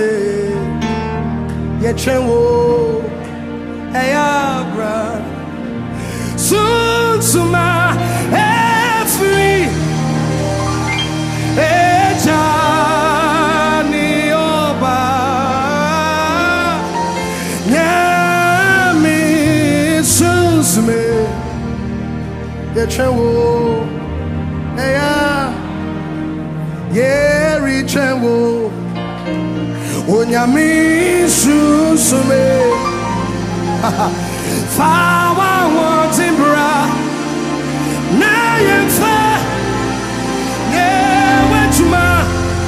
sunsume yɛtwɛn wo ɛyɛ abra sunsuma ɛfiri ɛgya ne ɔba nyame sunsume yɛtwɛn wo ɛyɛ yɛretwɛn wo onyame sunsume fa wa wɔnten bra na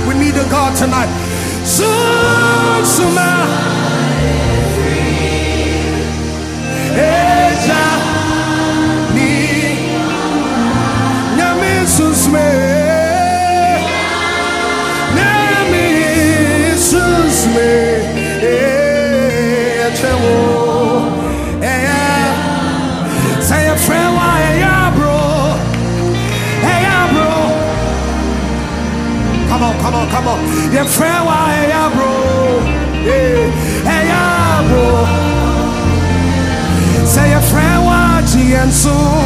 we need a god tonight. Sunsuma come on. Come on come on yɛfrɛ wo a ɛyɛ aboro Eh, ɛyɛ aboro sɛ yɛfrɛ wo a gye yɛn so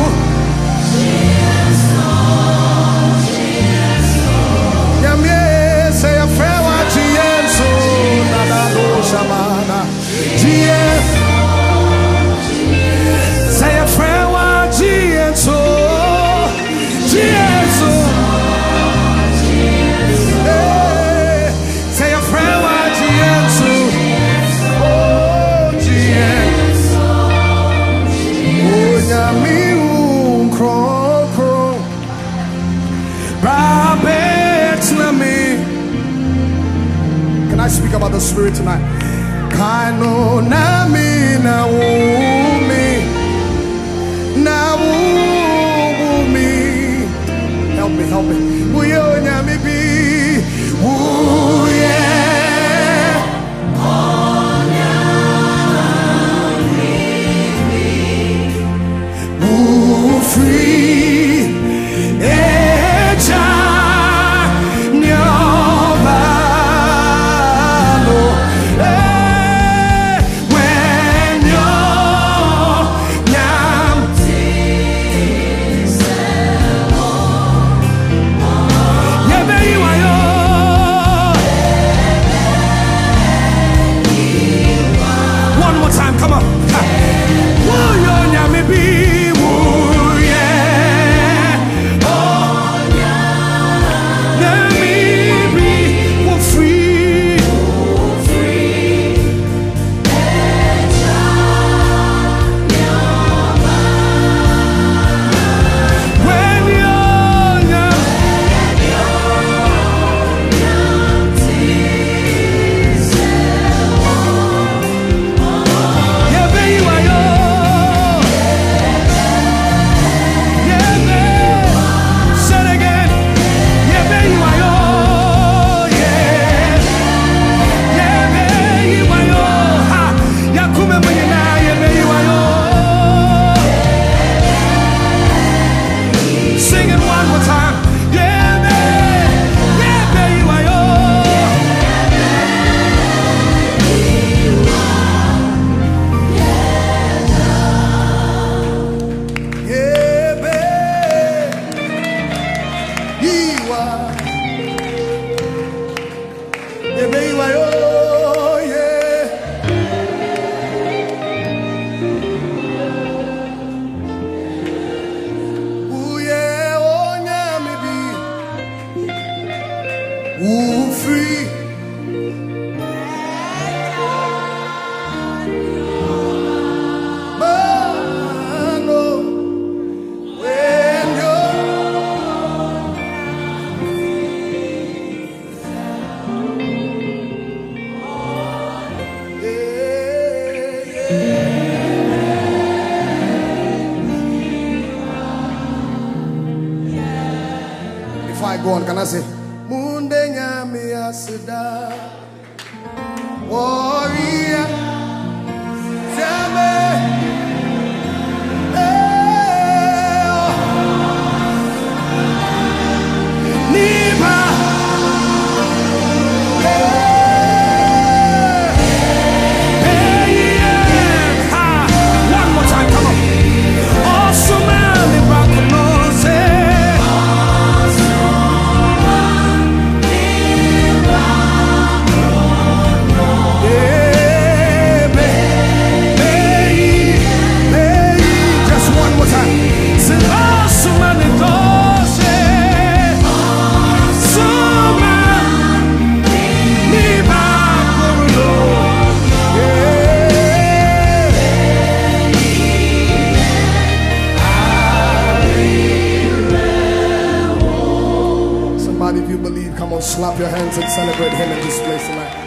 I speak about the spirit tonight? Kano na mi na wumi na wumi. Help me, help me. Before I go on, can I say, Munde nyami asida, warrior, Zame, eh, if you believe, come on, slap your hands and celebrate him in this place tonight.